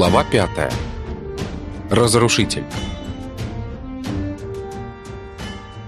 Глава пятая. Разрушитель.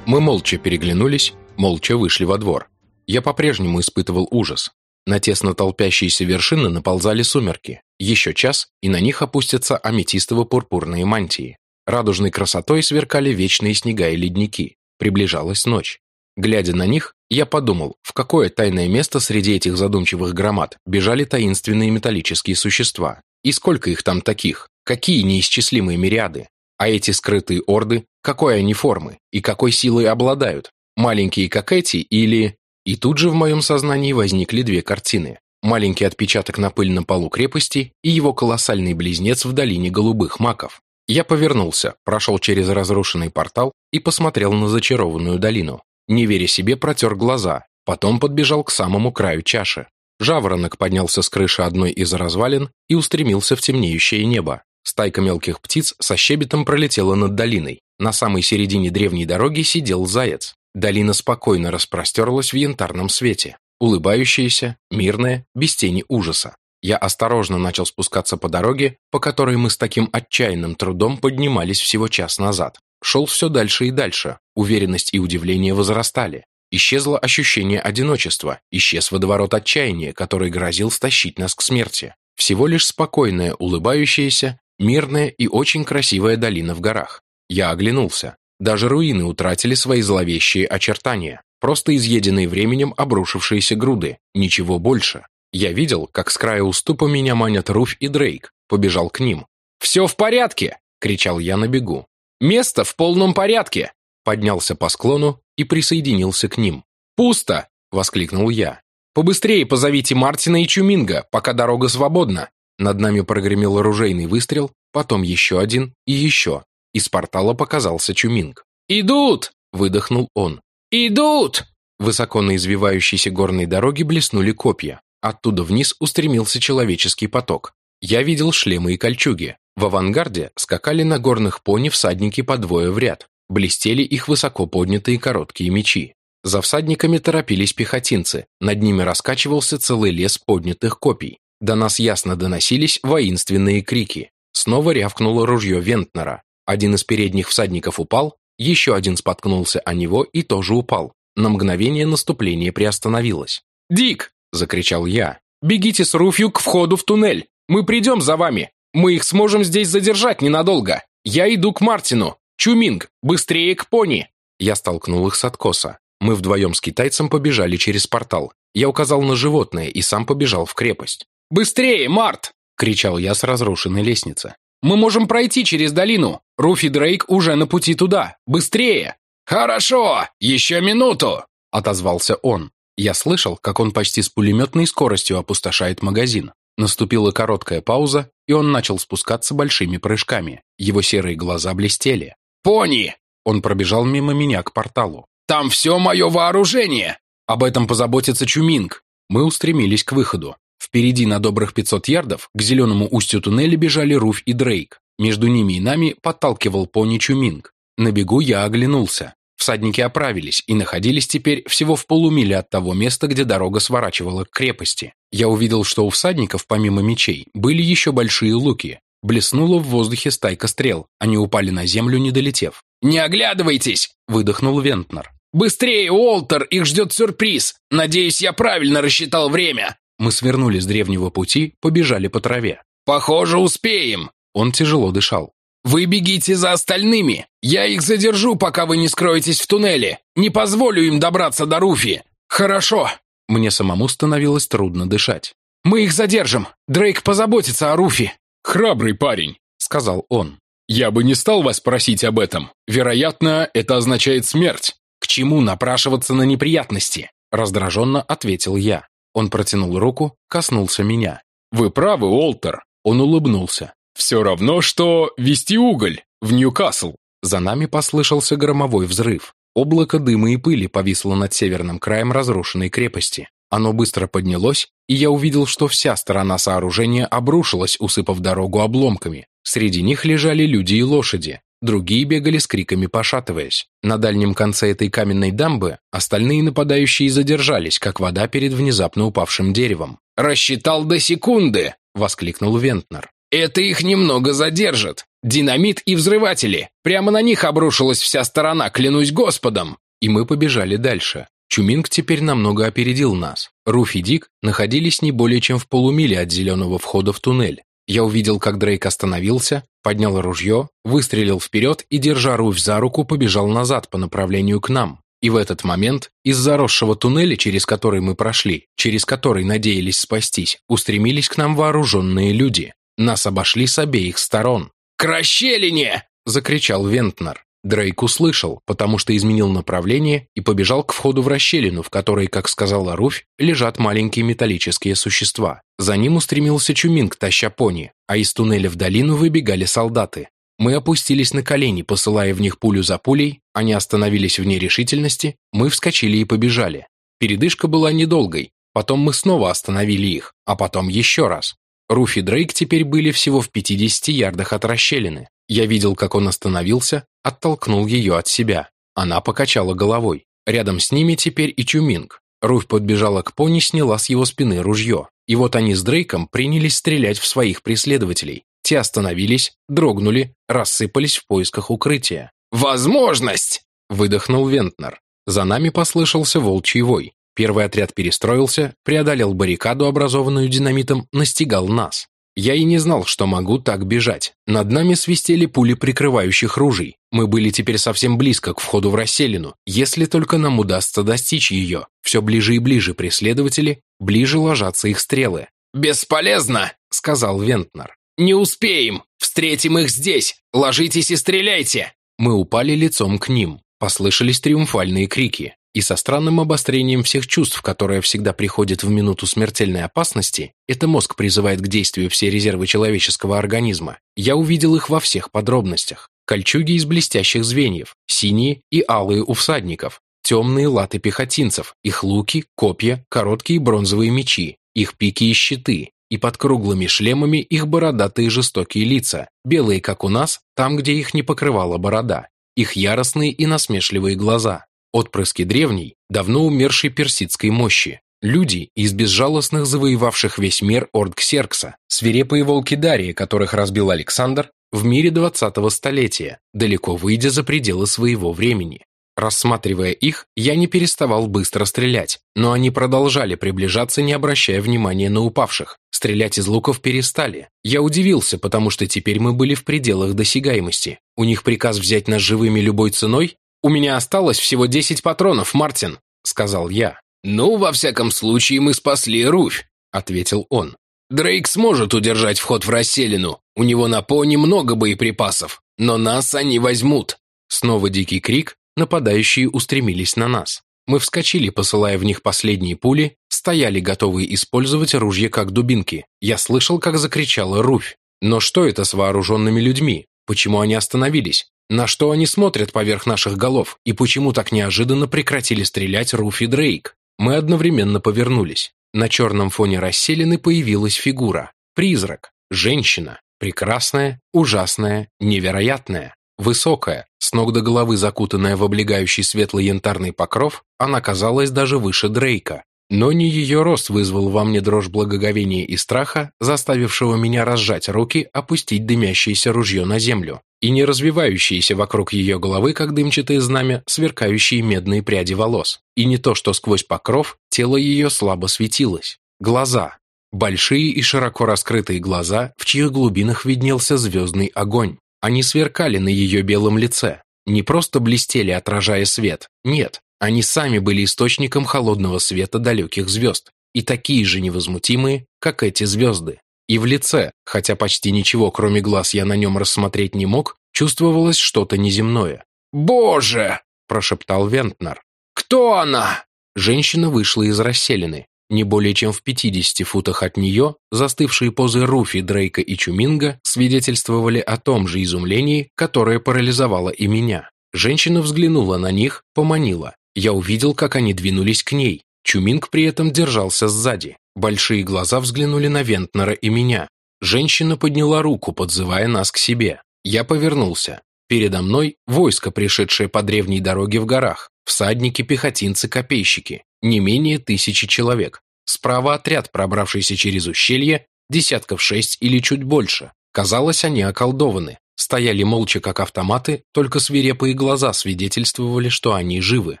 Мы молча переглянулись, молча вышли во двор. Я по-прежнему испытывал ужас. На тесно толпящиеся вершины наползали сумерки. Еще час, и на них опустятся аметистово-пурпурные мантии. Радужной красотой сверкали вечные снега и ледники. Приближалась ночь. Глядя на них, я подумал, в какое тайное место среди этих задумчивых громад бежали таинственные металлические существа. И сколько их там таких? Какие неисчислимые мириады? А эти скрытые орды, какой они формы и какой силой обладают? Маленькие, как эти, или... И тут же в моем сознании возникли две картины. Маленький отпечаток на пыльном полу крепости и его колоссальный близнец в долине голубых маков. Я повернулся, прошел через разрушенный портал и посмотрел на зачарованную долину. Не веря себе, протер глаза, потом подбежал к самому краю чаши. Жаворонок поднялся с крыши одной из развалин и устремился в темнеющее небо. Стайка мелких птиц со щебетом пролетела над долиной. На самой середине древней дороги сидел заяц. Долина спокойно распростерлась в янтарном свете. Улыбающаяся, мирная, без тени ужаса. Я осторожно начал спускаться по дороге, по которой мы с таким отчаянным трудом поднимались всего час назад. Шел все дальше и дальше, уверенность и удивление возрастали. Исчезло ощущение одиночества, исчез водоворот отчаяния, который грозил стащить нас к смерти. Всего лишь спокойная, улыбающаяся, мирная и очень красивая долина в горах. Я оглянулся. Даже руины утратили свои зловещие очертания. Просто изъеденные временем обрушившиеся груды. Ничего больше. Я видел, как с края уступа меня манят Руфь и Дрейк. Побежал к ним. «Все в порядке!» — кричал я на бегу. «Место в полном порядке!» Поднялся по склону и присоединился к ним. «Пусто!» – воскликнул я. «Побыстрее позовите Мартина и Чуминга, пока дорога свободна!» Над нами прогремел оружейный выстрел, потом еще один и еще. Из портала показался Чуминг. «Идут!» – выдохнул он. «Идут!» Высоко на извивающейся горной дороге блеснули копья. Оттуда вниз устремился человеческий поток. Я видел шлемы и кольчуги. В авангарде скакали на горных пони всадники по двое в ряд блестели их высоко поднятые короткие мечи. За всадниками торопились пехотинцы, над ними раскачивался целый лес поднятых копий. До нас ясно доносились воинственные крики. Снова рявкнуло ружье Вентнера. Один из передних всадников упал, еще один споткнулся о него и тоже упал. На мгновение наступление приостановилось. «Дик!» – закричал я. «Бегите с Руфью к входу в туннель! Мы придем за вами! Мы их сможем здесь задержать ненадолго! Я иду к Мартину! «Чуминг, быстрее к пони!» Я столкнул их с откоса. Мы вдвоем с китайцем побежали через портал. Я указал на животное и сам побежал в крепость. «Быстрее, Март!» – кричал я с разрушенной лестницы. «Мы можем пройти через долину. Руфи Дрейк уже на пути туда. Быстрее!» «Хорошо! Еще минуту!» – отозвался он. Я слышал, как он почти с пулеметной скоростью опустошает магазин. Наступила короткая пауза, и он начал спускаться большими прыжками. Его серые глаза блестели. «Пони!» Он пробежал мимо меня к порталу. «Там все мое вооружение!» Об этом позаботится Чуминг. Мы устремились к выходу. Впереди на добрых 500 ярдов к зеленому устью туннеля бежали Руф и Дрейк. Между ними и нами подталкивал пони Чуминг. На бегу я оглянулся. Всадники оправились и находились теперь всего в полумиле от того места, где дорога сворачивала к крепости. Я увидел, что у всадников, помимо мечей, были еще большие луки. Блеснула в воздухе стайка стрел. Они упали на землю, не долетев. «Не оглядывайтесь!» – выдохнул Вентнер. «Быстрее, Уолтер! Их ждет сюрприз! Надеюсь, я правильно рассчитал время!» Мы свернули с древнего пути, побежали по траве. «Похоже, успеем!» Он тяжело дышал. «Вы бегите за остальными! Я их задержу, пока вы не скроетесь в туннеле! Не позволю им добраться до Руфи! Хорошо!» Мне самому становилось трудно дышать. «Мы их задержим! Дрейк позаботится о Руфи!» «Храбрый парень», — сказал он. «Я бы не стал вас просить об этом. Вероятно, это означает смерть». «К чему напрашиваться на неприятности?» — раздраженно ответил я. Он протянул руку, коснулся меня. «Вы правы, Уолтер», — он улыбнулся. «Все равно, что вести уголь в Ньюкасл». За нами послышался громовой взрыв. Облако дыма и пыли повисло над северным краем разрушенной крепости. Оно быстро поднялось, и я увидел, что вся сторона сооружения обрушилась, усыпав дорогу обломками. Среди них лежали люди и лошади. Другие бегали с криками, пошатываясь. На дальнем конце этой каменной дамбы остальные нападающие задержались, как вода перед внезапно упавшим деревом. «Рассчитал до секунды!» — воскликнул Вентнер. Это их немного задержит. Динамит и взрыватели. Прямо на них обрушилась вся сторона, клянусь Господом. И мы побежали дальше. Чуминг теперь намного опередил нас. Руф и Дик находились не более чем в полумиле от зеленого входа в туннель. Я увидел, как Дрейк остановился, поднял ружье, выстрелил вперед и, держа Руфь за руку, побежал назад по направлению к нам. И в этот момент из заросшего туннеля, через который мы прошли, через который надеялись спастись, устремились к нам вооруженные люди. Нас обошли с обеих сторон. «К расщелине!» – закричал Вентнер. Дрейк услышал, потому что изменил направление и побежал к входу в расщелину, в которой, как сказала Руфь, лежат маленькие металлические существа. За ним устремился Чуминг, таща пони, а из туннеля в долину выбегали солдаты. Мы опустились на колени, посылая в них пулю за пулей, они остановились в нерешительности, мы вскочили и побежали. Передышка была недолгой, потом мы снова остановили их, а потом еще раз. Руф и Дрейк теперь были всего в 50 ярдах от расщелины. Я видел, как он остановился, оттолкнул ее от себя. Она покачала головой. Рядом с ними теперь и Чуминг. Руфь подбежала к пони, сняла с его спины ружье. И вот они с Дрейком принялись стрелять в своих преследователей. Те остановились, дрогнули, рассыпались в поисках укрытия. «Возможность!» – выдохнул Вентнер. За нами послышался волчий вой. Первый отряд перестроился, преодолел баррикаду, образованную динамитом, настигал нас. Я и не знал, что могу так бежать. Над нами свистели пули прикрывающих ружей. Мы были теперь совсем близко к входу в расселину, если только нам удастся достичь ее. Все ближе и ближе преследователи, ближе ложатся их стрелы. «Бесполезно!» – сказал Вентнер. «Не успеем! Встретим их здесь! Ложитесь и стреляйте!» Мы упали лицом к ним. Послышались триумфальные крики и со странным обострением всех чувств, которое всегда приходит в минуту смертельной опасности, это мозг призывает к действию все резервы человеческого организма, я увидел их во всех подробностях. Кольчуги из блестящих звеньев, синие и алые у всадников, темные латы пехотинцев, их луки, копья, короткие бронзовые мечи, их пики и щиты, и под круглыми шлемами их бородатые жестокие лица, белые, как у нас, там, где их не покрывала борода, их яростные и насмешливые глаза, Отпрыски древней, давно умершей персидской мощи. Люди из безжалостных завоевавших весь мир Ордксеркса, свирепые волки Дария, которых разбил Александр, в мире 20-го столетия, далеко выйдя за пределы своего времени. Рассматривая их, я не переставал быстро стрелять, но они продолжали приближаться, не обращая внимания на упавших. Стрелять из луков перестали. Я удивился, потому что теперь мы были в пределах досягаемости. У них приказ взять нас живыми любой ценой, «У меня осталось всего десять патронов, Мартин», — сказал я. «Ну, во всяком случае, мы спасли Руфь», — ответил он. «Дрейк сможет удержать вход в расселину. У него на пони много боеприпасов, но нас они возьмут». Снова дикий крик, нападающие устремились на нас. Мы вскочили, посылая в них последние пули, стояли готовые использовать оружие как дубинки. Я слышал, как закричала Руфь. Но что это с вооруженными людьми? Почему они остановились? На что они смотрят поверх наших голов, и почему так неожиданно прекратили стрелять Руф и Дрейк? Мы одновременно повернулись. На черном фоне расселены появилась фигура. Призрак. Женщина. Прекрасная, ужасная, невероятная. Высокая, с ног до головы закутанная в облегающий светло-янтарный покров, она казалась даже выше Дрейка. Но не ее рост вызвал во мне дрожь благоговения и страха, заставившего меня разжать руки, опустить дымящееся ружье на землю и не развивающиеся вокруг ее головы, как дымчатое знамя, сверкающие медные пряди волос. И не то, что сквозь покров тело ее слабо светилось. Глаза. Большие и широко раскрытые глаза, в чьих глубинах виднелся звездный огонь. Они сверкали на ее белом лице. Не просто блестели, отражая свет. Нет, они сами были источником холодного света далеких звезд. И такие же невозмутимые, как эти звезды. И в лице, хотя почти ничего, кроме глаз, я на нем рассмотреть не мог, чувствовалось что-то неземное. «Боже!» – прошептал Вентнер. «Кто она?» Женщина вышла из расселины. Не более чем в 50 футах от нее застывшие позы Руфи, Дрейка и Чуминга свидетельствовали о том же изумлении, которое парализовало и меня. Женщина взглянула на них, поманила. Я увидел, как они двинулись к ней. Чуминг при этом держался сзади. Большие глаза взглянули на Вентнера и меня. Женщина подняла руку, подзывая нас к себе. Я повернулся. Передо мной войско, пришедшее по древней дороге в горах. Всадники, пехотинцы, копейщики. Не менее тысячи человек. Справа отряд, пробравшийся через ущелье, десятков шесть или чуть больше. Казалось, они околдованы. Стояли молча, как автоматы, только свирепые глаза свидетельствовали, что они живы.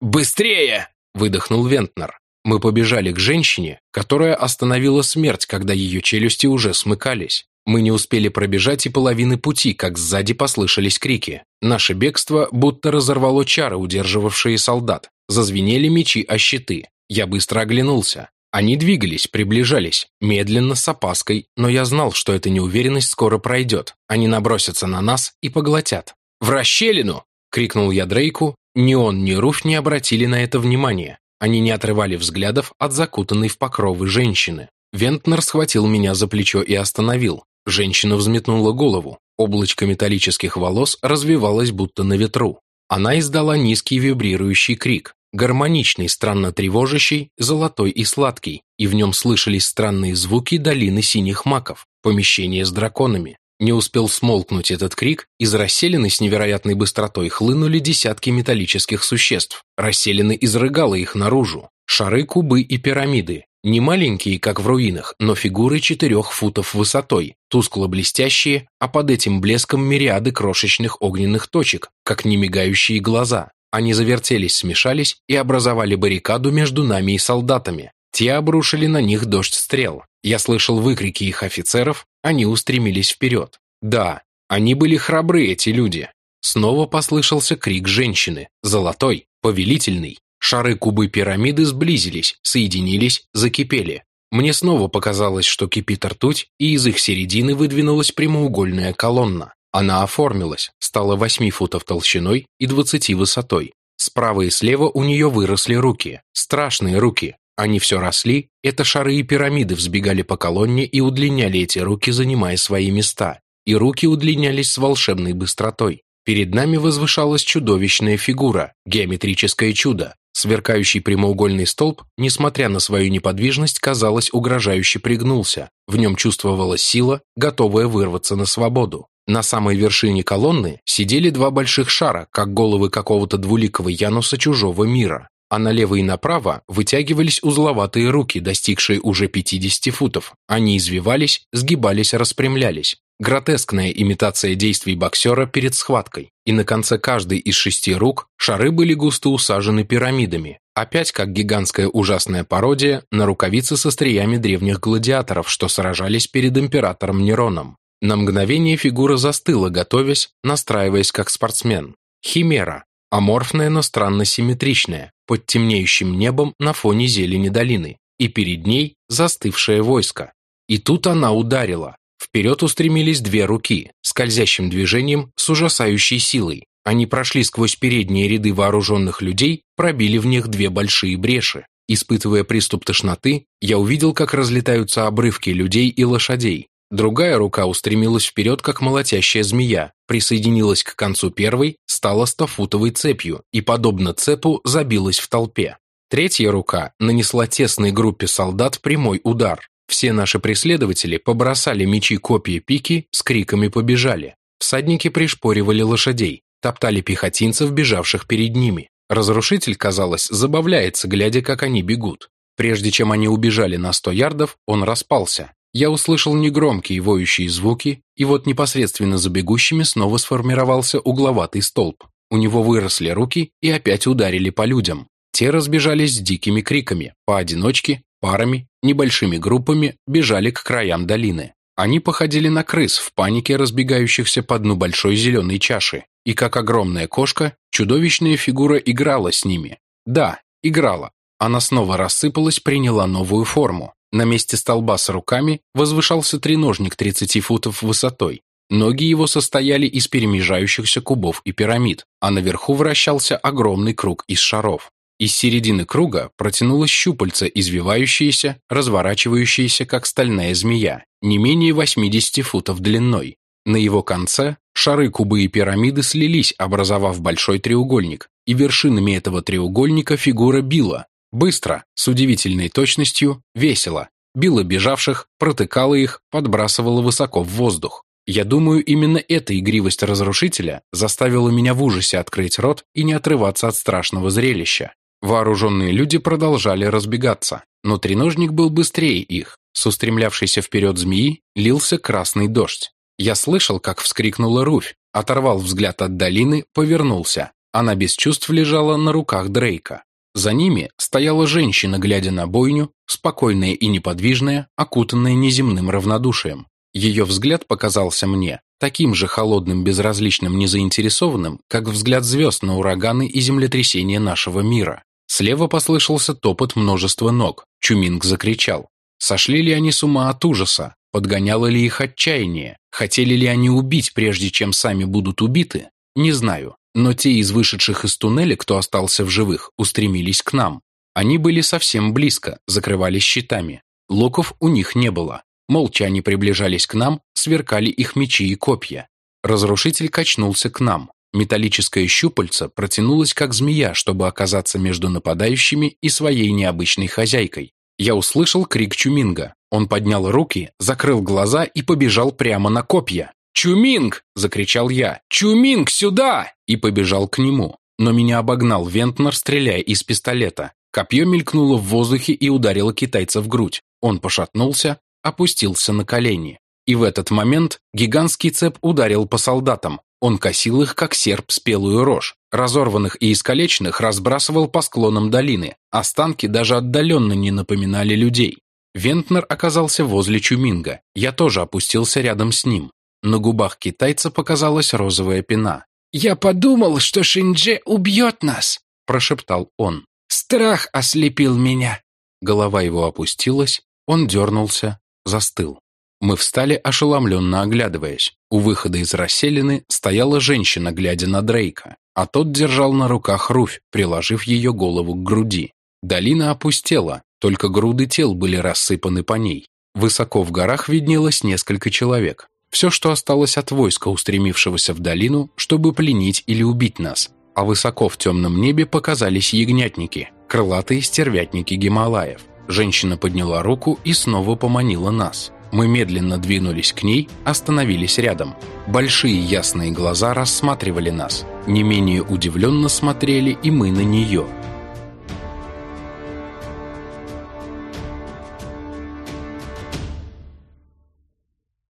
«Быстрее!» – выдохнул Вентнер. Мы побежали к женщине, которая остановила смерть, когда ее челюсти уже смыкались. Мы не успели пробежать и половины пути, как сзади послышались крики. Наше бегство будто разорвало чары, удерживавшие солдат. Зазвенели мечи о щиты. Я быстро оглянулся. Они двигались, приближались, медленно, с опаской, но я знал, что эта неуверенность скоро пройдет. Они набросятся на нас и поглотят. «В расщелину!» — крикнул я Дрейку. Ни он, ни Руф не обратили на это внимания. Они не отрывали взглядов от закутанной в покровы женщины. Вентнер схватил меня за плечо и остановил. Женщина взметнула голову. Облачко металлических волос развивалось будто на ветру. Она издала низкий вибрирующий крик, гармоничный, странно тревожащий, золотой и сладкий, и в нем слышались странные звуки долины синих маков, помещения с драконами. Не успел смолкнуть этот крик, из расселены с невероятной быстротой хлынули десятки металлических существ. Расселены изрыгало их наружу. Шары, кубы и пирамиды, не маленькие, как в руинах, но фигуры четырех футов высотой, тускло блестящие, а под этим блеском мириады крошечных огненных точек, как немигающие глаза. Они завертелись, смешались и образовали баррикаду между нами и солдатами. Те обрушили на них дождь стрел. Я слышал выкрики их офицеров, они устремились вперед. Да, они были храбры, эти люди. Снова послышался крик женщины, золотой, повелительный. Шары кубы пирамиды сблизились, соединились, закипели. Мне снова показалось, что кипит ртуть, и из их середины выдвинулась прямоугольная колонна. Она оформилась, стала 8 футов толщиной и 20 высотой. Справа и слева у нее выросли руки. Страшные руки. Они все росли, это шары и пирамиды взбегали по колонне и удлиняли эти руки, занимая свои места. И руки удлинялись с волшебной быстротой. Перед нами возвышалась чудовищная фигура, геометрическое чудо, Сверкающий прямоугольный столб, несмотря на свою неподвижность, казалось, угрожающе пригнулся. В нем чувствовалась сила, готовая вырваться на свободу. На самой вершине колонны сидели два больших шара, как головы какого-то двуликого Януса чужого мира. А налево и направо вытягивались узловатые руки, достигшие уже 50 футов. Они извивались, сгибались, распрямлялись. Гротескная имитация действий боксера перед схваткой. И на конце каждой из шести рук шары были густо усажены пирамидами. Опять как гигантская ужасная пародия на рукавицы со стриями древних гладиаторов, что сражались перед императором Нероном. На мгновение фигура застыла, готовясь, настраиваясь как спортсмен. Химера. Аморфная, но странно симметричная, под темнеющим небом на фоне зелени долины. И перед ней застывшее войско. И тут она ударила. Вперед устремились две руки, скользящим движением с ужасающей силой. Они прошли сквозь передние ряды вооруженных людей, пробили в них две большие бреши. Испытывая приступ тошноты, я увидел, как разлетаются обрывки людей и лошадей. Другая рука устремилась вперед, как молотящая змея, присоединилась к концу первой, стала стофутовой цепью и, подобно цепу, забилась в толпе. Третья рука нанесла тесной группе солдат прямой удар. Все наши преследователи побросали мечи, копья, пики, с криками побежали. Всадники пришпоривали лошадей, топтали пехотинцев, бежавших перед ними. Разрушитель, казалось, забавляется, глядя, как они бегут. Прежде чем они убежали на сто ярдов, он распался. Я услышал негромкие воющие звуки, и вот непосредственно за бегущими снова сформировался угловатый столб. У него выросли руки и опять ударили по людям. Те разбежались с дикими криками, поодиночке, парами, небольшими группами бежали к краям долины. Они походили на крыс в панике, разбегающихся по дну большой зеленой чаши. И как огромная кошка, чудовищная фигура играла с ними. Да, играла. Она снова рассыпалась, приняла новую форму. На месте столба с руками возвышался треножник 30 футов высотой. Ноги его состояли из перемежающихся кубов и пирамид, а наверху вращался огромный круг из шаров. Из середины круга протянулось щупальце, извивающееся, разворачивающееся, как стальная змея, не менее 80 футов длиной. На его конце шары, кубы и пирамиды слились, образовав большой треугольник, и вершинами этого треугольника фигура била. Быстро, с удивительной точностью, весело. Била бежавших, протыкала их, подбрасывала высоко в воздух. Я думаю, именно эта игривость разрушителя заставила меня в ужасе открыть рот и не отрываться от страшного зрелища. Вооруженные люди продолжали разбегаться, но треножник был быстрее их. С устремлявшейся вперед змеи лился красный дождь. Я слышал, как вскрикнула Руфь, оторвал взгляд от долины, повернулся. Она без чувств лежала на руках Дрейка. За ними стояла женщина, глядя на бойню, спокойная и неподвижная, окутанная неземным равнодушием. Ее взгляд показался мне таким же холодным, безразличным, незаинтересованным, как взгляд звезд на ураганы и землетрясения нашего мира. Слева послышался топот множества ног. Чуминг закричал. Сошли ли они с ума от ужаса? Подгоняло ли их отчаяние? Хотели ли они убить, прежде чем сами будут убиты? Не знаю. Но те из вышедших из туннеля, кто остался в живых, устремились к нам. Они были совсем близко, закрывались щитами. Луков у них не было. Молча они приближались к нам, сверкали их мечи и копья. Разрушитель качнулся к нам. Металлическое щупальце протянулось как змея, чтобы оказаться между нападающими и своей необычной хозяйкой. Я услышал крик Чуминга. Он поднял руки, закрыл глаза и побежал прямо на копья. «Чуминг!» – закричал я. «Чуминг, сюда!» И побежал к нему. Но меня обогнал Вентнер, стреляя из пистолета. Копье мелькнуло в воздухе и ударило китайца в грудь. Он пошатнулся, опустился на колени. И в этот момент гигантский цеп ударил по солдатам. Он косил их, как серп спелую рожь. Разорванных и искалеченных разбрасывал по склонам долины. Останки даже отдаленно не напоминали людей. Вентнер оказался возле Чуминга. Я тоже опустился рядом с ним. На губах китайца показалась розовая пена. «Я подумал, что Шиндже убьет нас», – прошептал он. «Страх ослепил меня». Голова его опустилась, он дернулся, застыл. Мы встали, ошеломленно оглядываясь. У выхода из расселины стояла женщина, глядя на Дрейка, а тот держал на руках Руфь, приложив ее голову к груди. Долина опустела, только груды тел были рассыпаны по ней. Высоко в горах виднелось несколько человек. Все, что осталось от войска, устремившегося в долину, чтобы пленить или убить нас. А высоко в темном небе показались ягнятники, крылатые стервятники Гималаев. Женщина подняла руку и снова поманила нас. Мы медленно двинулись к ней, остановились рядом. Большие ясные глаза рассматривали нас. Не менее удивленно смотрели и мы на нее.